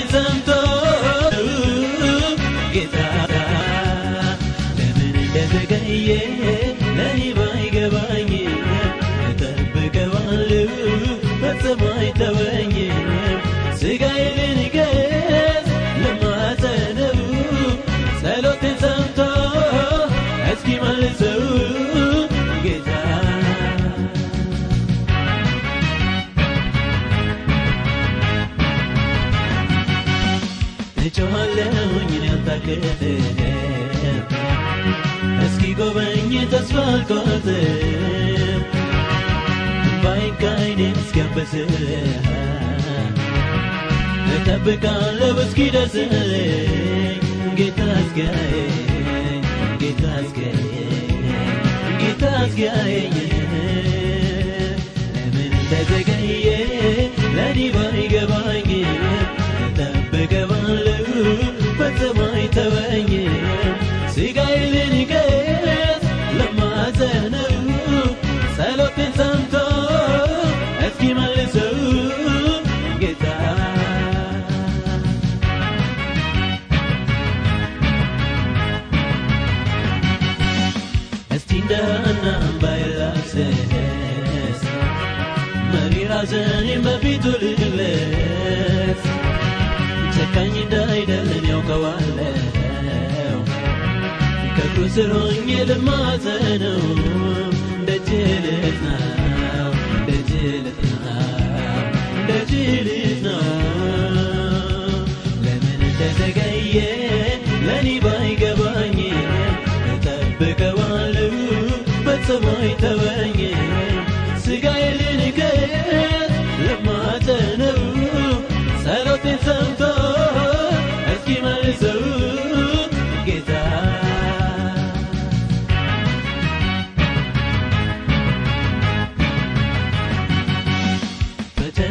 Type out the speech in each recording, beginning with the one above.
ለማዘነው ጸሎቴን አልታክትም እስኪ ጎበኝ ተስፋ አልቆርጥም እምባዬን ከዓይኔ እስኪያብስል እጠብቃለሁ እስኪደርስልኝ ጌታ እስኪያየኝ ጌታ እስኪያየኝ ጌታ እስኪያየኝ قايلين قايلت لما زهنوا سالوتن سمتو اسكي مالسو جيتا استين دهنا بايلاكسس مريرا زهنين ببيتو لدو ከእግሩ ስር ሆኜ ልማጸነው ደጅ ልጥናው ደጅ ልጥናው ደጅ ልጥናው ለምን እንደዘገየ ለእኔ ባይገባኝ እጠብቀዋለሁ ፈጽሞ አይተወኝም ስጋዬን ልንገስ ለማጸነው ጸሎቴን ሰምቶ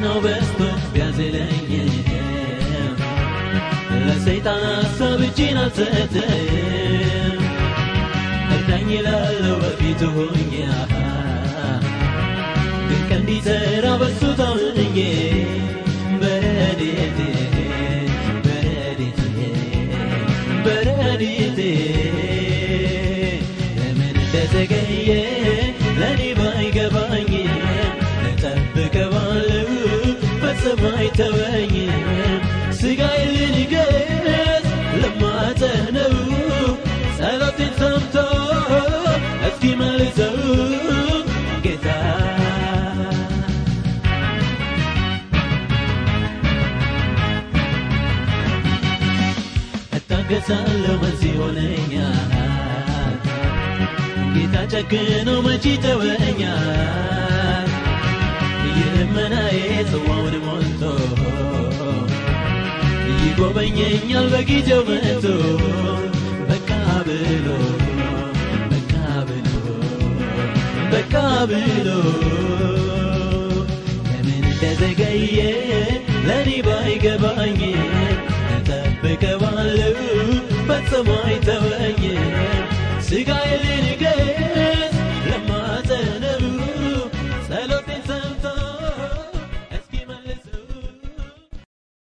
ፈተናው በዝቶ ቢያዝለኝ ለሰይጣን ሀሳብ እጄን አልሰጥም እርዳኝ እላለሁ በፊቱ ሆኜ ግን ቀን እንዲሠራ በሱ ታምኜ በረድኤቴ በረድኤቴ በረድኤቴ ለምን እንደዘገየ አይተወኝም ስጋዬን ልንገስ ለማጸነው ጸሎቴን ሰምቶ እስኪመልሰው ጌታ። እታገሳለሁ በዚህ ሆነኛል ጌታ ጨክኖ መቼ ተወኛል የልመናዬ ጽዋውን ይጎበኘኛል በጊዜው መጥቶ። በቃ ብሎ በቃ ብሎ በቃ ብሎ። ለምን እንደዘገየ ለእኔ ባይገባኝ እጠብቀዋለሁ ፈጽሞ አይተወኝም ስጋዬን ልንገስ